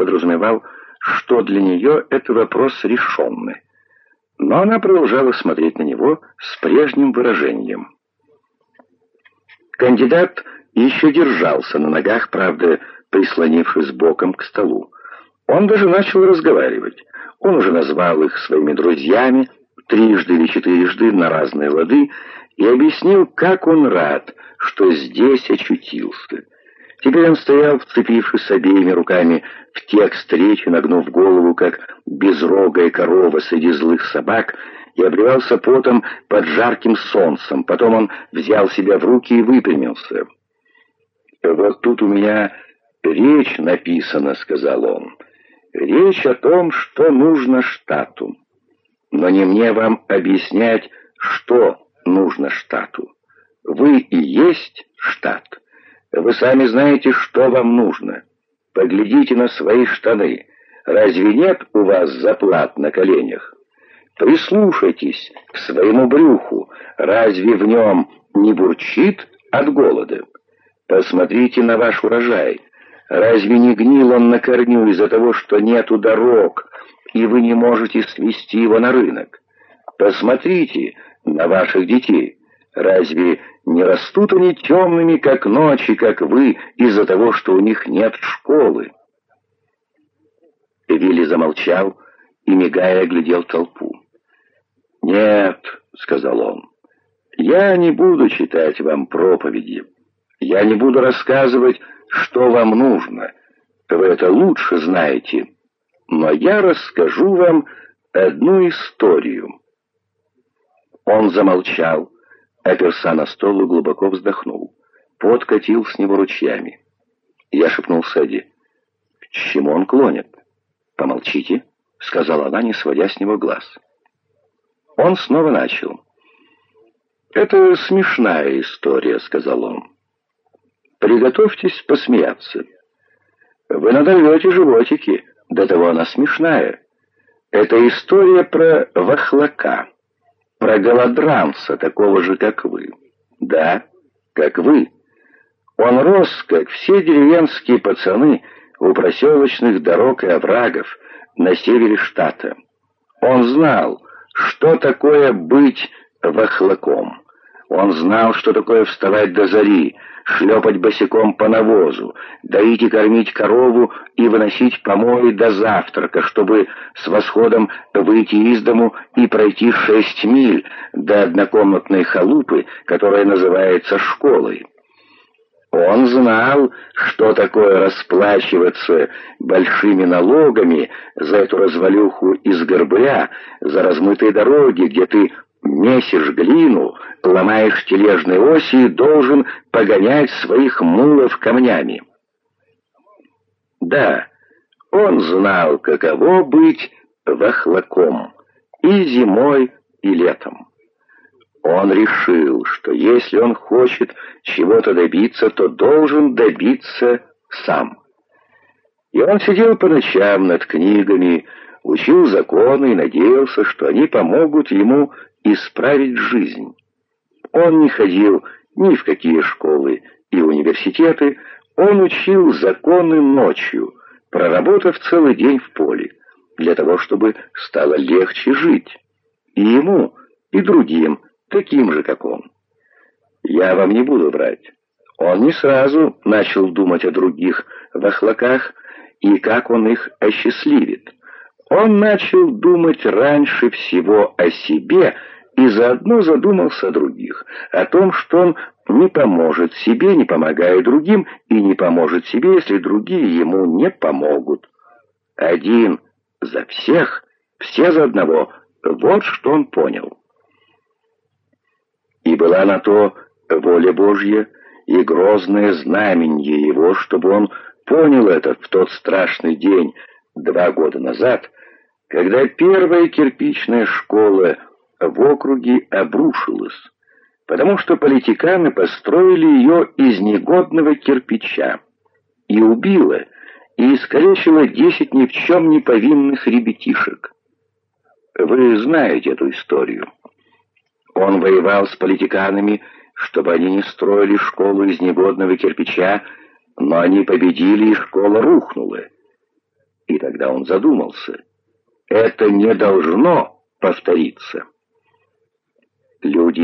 подразумевал, что для нее это вопрос решенный. Но она продолжала смотреть на него с прежним выражением. Кандидат еще держался на ногах, правда, прислонившись боком к столу. Он даже начал разговаривать. Он уже назвал их своими друзьями, трижды или четырежды на разные лады, и объяснил, как он рад, что здесь очутился. Теперь он стоял, вцепившись обеими руками в текст речи, нагнув голову, как безрогая корова среди злых собак, и обливался потом под жарким солнцем. Потом он взял себя в руки и выпрямился. «Вот тут у меня речь написана», — сказал он. «Речь о том, что нужно штату. Но не мне вам объяснять, что нужно штату. Вы и есть штат. Вы сами знаете, что вам нужно. Поглядите на свои штаны. Разве нет у вас заплат на коленях? Прислушайтесь к своему брюху. Разве в нем не бурчит от голода? Посмотрите на ваш урожай. Разве не гнил он на корню из-за того, что нету дорог, и вы не можете свести его на рынок? Посмотрите на ваших детей. Разве не растут они темными, как ночи, как вы, из-за того, что у них нет школы?» Вилли замолчал и, мигая, глядел толпу. «Нет», — сказал он, — «я не буду читать вам проповеди. Я не буду рассказывать, что вам нужно. Вы это лучше знаете. Но я расскажу вам одну историю». Он замолчал, оперся на стол и глубоко вздохнул. Пот катил с него ручьями. Я шепнул Сэдди. «К чему он клонит?» «Помолчите», — сказала она, не сводя с него глаз. Он снова начал. «Это смешная история», — сказал он. «Приготовьтесь посмеяться. Вы надорвете животики, до того она смешная. Это история про вахлака» про голодранца, такого же, как вы. Да, как вы. Он рос, как все деревенские пацаны, у проселочных дорог и оврагов на севере штата. Он знал, что такое быть вахлаком. Он знал, что такое вставать до зари, шлепать босиком по навозу, доить и кормить корову и выносить помои до завтрака, чтобы с восходом выйти из дому и пройти шесть миль до однокомнатной халупы, которая называется школой. Он знал, что такое расплачиваться большими налогами за эту развалюху из горбля, за размытые дороги, где ты месишь глину, ломаешь тележные оси и должен погонять своих мулов камнями. Да, он знал, каково быть вахлаком и зимой, и летом. Он решил, что если он хочет чего-то добиться, то должен добиться сам. И он сидел по ночам над книгами, учил законы и надеялся, что они помогут ему исправить жизнь. Он не ходил ни в какие школы и университеты, он учил законы ночью, проработав целый день в поле, для того, чтобы стало легче жить. И ему, и другим, таким же, как он. Я вам не буду врать. Он не сразу начал думать о других вахлаках и как он их осчастливит. Он начал думать раньше всего о себе и заодно задумался о других, о том, что он не поможет себе, не помогая другим, и не поможет себе, если другие ему не помогут. Один за всех, все за одного, вот что он понял. И была на то воля Божья и грозное знаменье его, чтобы он понял это в тот страшный день, два года назад, когда первая кирпичная школа в округе обрушилась, потому что политиканы построили ее из негодного кирпича и убила, и искалечила десять ни в чем не повинных ребятишек. Вы знаете эту историю. Он воевал с политиканами, чтобы они не строили школу из негодного кирпича, но они победили, и школа рухнула. тогда он задумался. Это не должно повториться. Люди